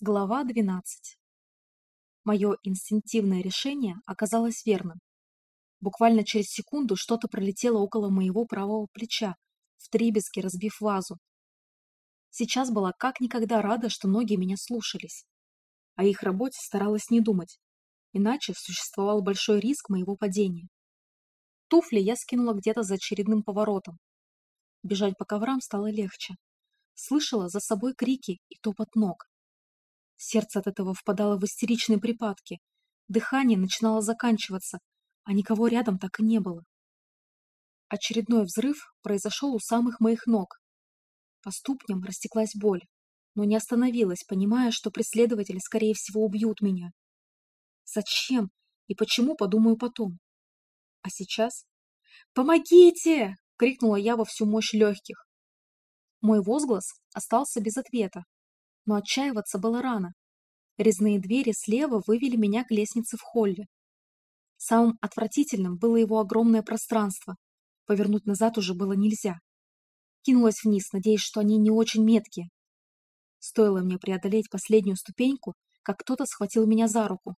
Глава 12. Мое инстинктивное решение оказалось верным. Буквально через секунду что-то пролетело около моего правого плеча, втребезги разбив вазу. Сейчас была как никогда рада, что ноги меня слушались. О их работе старалась не думать, иначе существовал большой риск моего падения. Туфли я скинула где-то за очередным поворотом. Бежать по коврам стало легче. Слышала за собой крики и топот ног. Сердце от этого впадало в истеричные припадки. Дыхание начинало заканчиваться, а никого рядом так и не было. Очередной взрыв произошел у самых моих ног. По ступням растеклась боль, но не остановилась, понимая, что преследователи, скорее всего, убьют меня. Зачем и почему, подумаю потом. А сейчас? «Помогите!» — крикнула я во всю мощь легких. Мой возглас остался без ответа, но отчаиваться было рано. Резные двери слева вывели меня к лестнице в холле. Самым отвратительным было его огромное пространство. Повернуть назад уже было нельзя. Кинулась вниз, надеясь, что они не очень меткие. Стоило мне преодолеть последнюю ступеньку, как кто-то схватил меня за руку.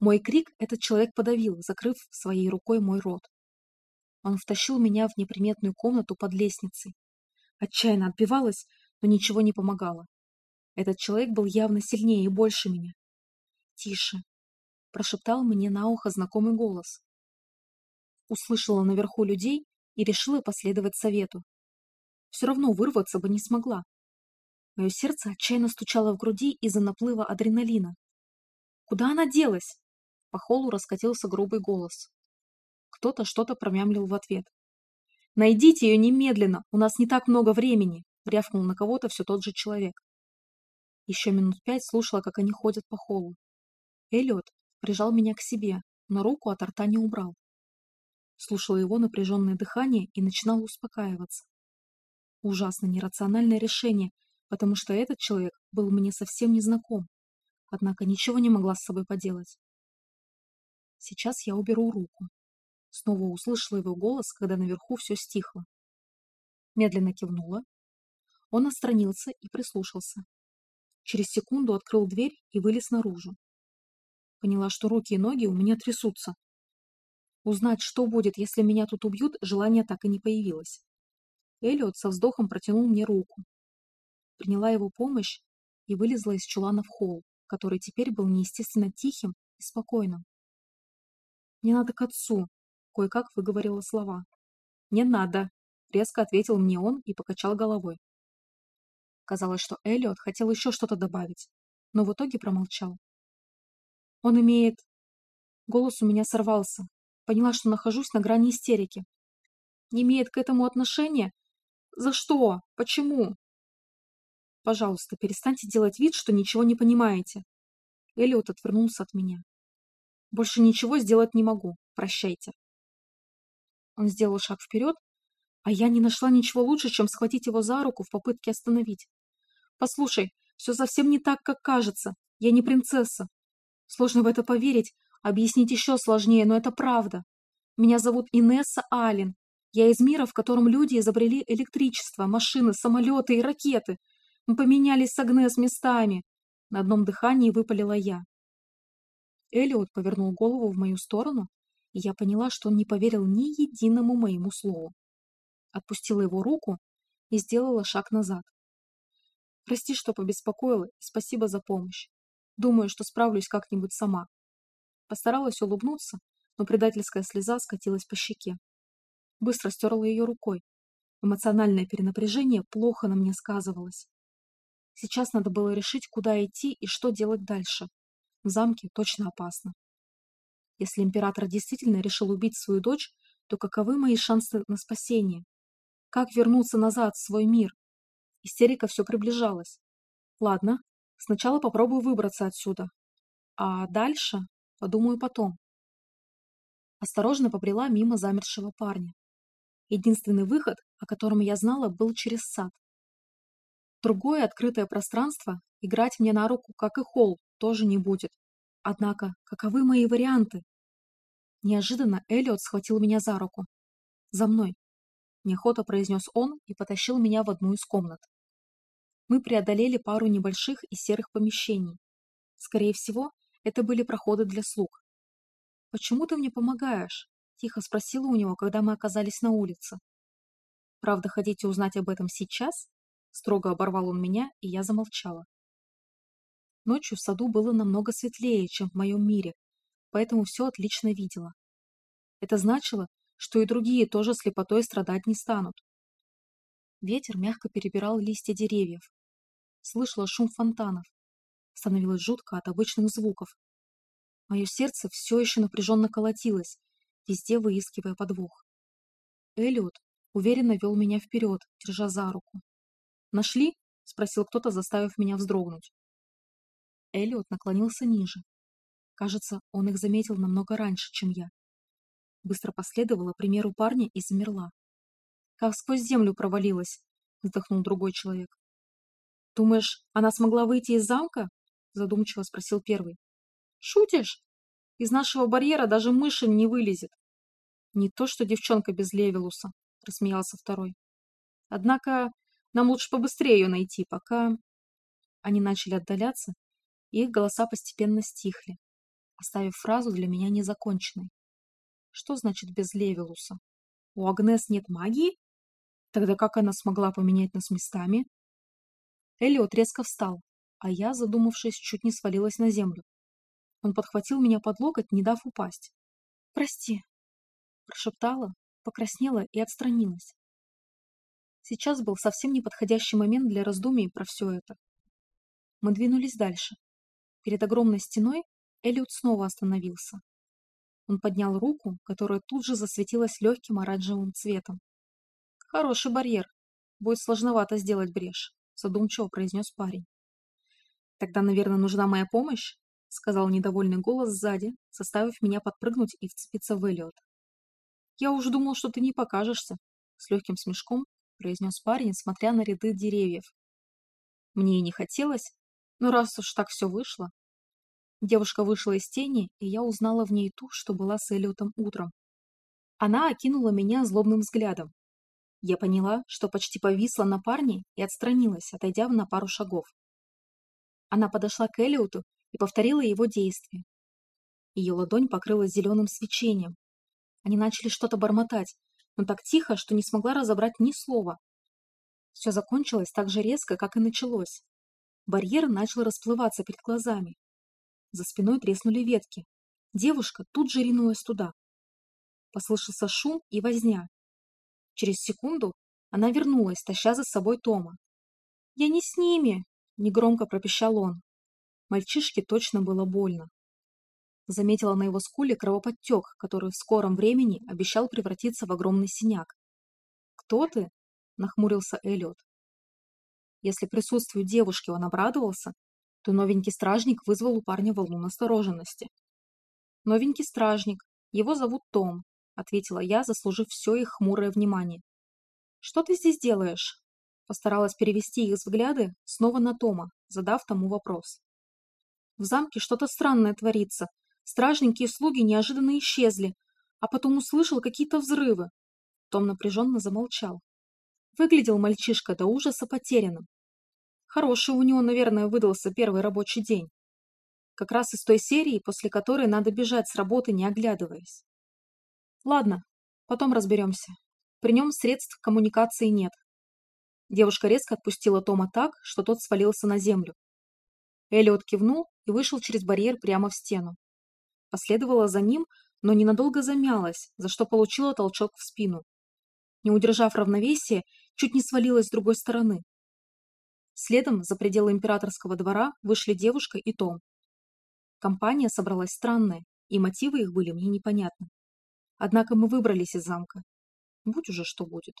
Мой крик этот человек подавил, закрыв своей рукой мой рот. Он втащил меня в неприметную комнату под лестницей. Отчаянно отбивалась, но ничего не помогало. Этот человек был явно сильнее и больше меня. «Тише!» – прошептал мне на ухо знакомый голос. Услышала наверху людей и решила последовать совету. Все равно вырваться бы не смогла. Мое сердце отчаянно стучало в груди из-за наплыва адреналина. «Куда она делась?» По холлу раскатился грубый голос. Кто-то что-то промямлил в ответ. «Найдите ее немедленно! У нас не так много времени!» рявкнул на кого-то все тот же человек. Еще минут пять слушала, как они ходят по холлу. Эллиот прижал меня к себе, но руку от рта не убрал. Слушала его напряженное дыхание и начинала успокаиваться. Ужасно нерациональное решение, потому что этот человек был мне совсем не знаком. Однако ничего не могла с собой поделать. Сейчас я уберу руку. Снова услышала его голос, когда наверху все стихло. Медленно кивнула. Он отстранился и прислушался. Через секунду открыл дверь и вылез наружу. Поняла, что руки и ноги у меня трясутся. Узнать, что будет, если меня тут убьют, желания так и не появилось. Эллиот со вздохом протянул мне руку. Приняла его помощь и вылезла из чулана в холл, который теперь был неестественно тихим и спокойным. «Мне надо к отцу», — кое-как выговорила слова. «Не надо», — резко ответил мне он и покачал головой. Казалось, что Эллиот хотел еще что-то добавить, но в итоге промолчал. Он имеет... Голос у меня сорвался. Поняла, что нахожусь на грани истерики. Не имеет к этому отношения? За что? Почему? Пожалуйста, перестаньте делать вид, что ничего не понимаете. Эллиот отвернулся от меня. Больше ничего сделать не могу. Прощайте. Он сделал шаг вперед, а я не нашла ничего лучше, чем схватить его за руку в попытке остановить. Послушай, все совсем не так, как кажется. Я не принцесса. Сложно в это поверить, объяснить еще сложнее, но это правда. Меня зовут Инесса Аллен. Я из мира, в котором люди изобрели электричество, машины, самолеты и ракеты. Мы поменялись с Агнес местами. На одном дыхании выпалила я. Элиот повернул голову в мою сторону, и я поняла, что он не поверил ни единому моему слову. Отпустила его руку и сделала шаг назад. Прости, что побеспокоила, и спасибо за помощь. Думаю, что справлюсь как-нибудь сама. Постаралась улыбнуться, но предательская слеза скатилась по щеке. Быстро стерла ее рукой. Эмоциональное перенапряжение плохо на мне сказывалось. Сейчас надо было решить, куда идти и что делать дальше. В замке точно опасно. Если император действительно решил убить свою дочь, то каковы мои шансы на спасение? Как вернуться назад в свой мир? Истерика все приближалась. Ладно, сначала попробую выбраться отсюда. А дальше подумаю потом. Осторожно побрела мимо замершего парня. Единственный выход, о котором я знала, был через сад. Другое открытое пространство играть мне на руку, как и холл, тоже не будет. Однако, каковы мои варианты? Неожиданно Эллиот схватил меня за руку. «За мной!» – неохото произнес он и потащил меня в одну из комнат. Мы преодолели пару небольших и серых помещений. Скорее всего, это были проходы для слуг. «Почему ты мне помогаешь?» – тихо спросила у него, когда мы оказались на улице. «Правда, хотите узнать об этом сейчас?» Строго оборвал он меня, и я замолчала. Ночью в саду было намного светлее, чем в моем мире, поэтому все отлично видела. Это значило, что и другие тоже слепотой страдать не станут. Ветер мягко перебирал листья деревьев. Слышала шум фонтанов. Становилось жутко от обычных звуков. Мое сердце все еще напряженно колотилось, везде выискивая подвох. Эллиот уверенно вел меня вперед, держа за руку. «Нашли?» — спросил кто-то, заставив меня вздрогнуть. Эллиот наклонился ниже. Кажется, он их заметил намного раньше, чем я. Быстро последовала примеру парня и замерла. «Как сквозь землю провалилась!» — вздохнул другой человек. «Думаешь, она смогла выйти из замка?» — задумчиво спросил первый. «Шутишь? Из нашего барьера даже мыши не вылезет». «Не то, что девчонка без Левелуса», — рассмеялся второй. «Однако нам лучше побыстрее ее найти, пока...» Они начали отдаляться, и их голоса постепенно стихли, оставив фразу для меня незаконченной. Что значит без Левелуса? У Агнес нет магии? Тогда как она смогла поменять нас местами? Элиот резко встал, а я, задумавшись, чуть не свалилась на землю. Он подхватил меня под локоть, не дав упасть. «Прости», — прошептала, покраснела и отстранилась. Сейчас был совсем неподходящий момент для раздумий про все это. Мы двинулись дальше. Перед огромной стеной Элliot снова остановился. Он поднял руку, которая тут же засветилась легким оранжевым цветом. «Хороший барьер. Будет сложновато сделать брешь», — задумчиво произнес парень. «Тогда, наверное, нужна моя помощь?» — сказал недовольный голос сзади, заставив меня подпрыгнуть и вцепиться в Эллиот. «Я уж думал, что ты не покажешься», — с легким смешком произнес парень, смотря на ряды деревьев. Мне и не хотелось, но раз уж так все вышло... Девушка вышла из тени, и я узнала в ней ту, что была с Эллиотом утром. Она окинула меня злобным взглядом. Я поняла, что почти повисла на парне и отстранилась, отойдя на пару шагов. Она подошла к Эллиоту и повторила его действия. Ее ладонь покрылась зеленым свечением. Они начали что-то бормотать, но так тихо, что не смогла разобрать ни слова. Все закончилось так же резко, как и началось. Барьер начал расплываться перед глазами. За спиной треснули ветки. Девушка тут же ринулась туда. Послышался шум и возня. Через секунду она вернулась, таща за собой Тома. «Я не с ними!» — негромко пропищал он. Мальчишке точно было больно. Заметила на его скуле кровоподтек, который в скором времени обещал превратиться в огромный синяк. «Кто ты?» — нахмурился Эллиот. Если присутствию девушки он обрадовался, то новенький стражник вызвал у парня волну настороженности. «Новенький стражник. Его зовут Том», — ответила я, заслужив все их хмурое внимание. «Что ты здесь делаешь?» Постаралась перевести их взгляды снова на Тома, задав тому вопрос. «В замке что-то странное творится. Стражники и слуги неожиданно исчезли, а потом услышал какие-то взрывы». Том напряженно замолчал. Выглядел мальчишка до ужаса потерянным. Хороший у него, наверное, выдался первый рабочий день. Как раз из той серии, после которой надо бежать с работы, не оглядываясь. Ладно, потом разберемся. При нем средств коммуникации нет. Девушка резко отпустила Тома так, что тот свалился на землю. Эллиот кивнул и вышел через барьер прямо в стену. Последовала за ним, но ненадолго замялась, за что получила толчок в спину. Не удержав равновесия, чуть не свалилась с другой стороны. Следом за пределы императорского двора вышли девушка и Том. Компания собралась странная, и мотивы их были мне непонятны. Однако мы выбрались из замка. Будь уже что будет.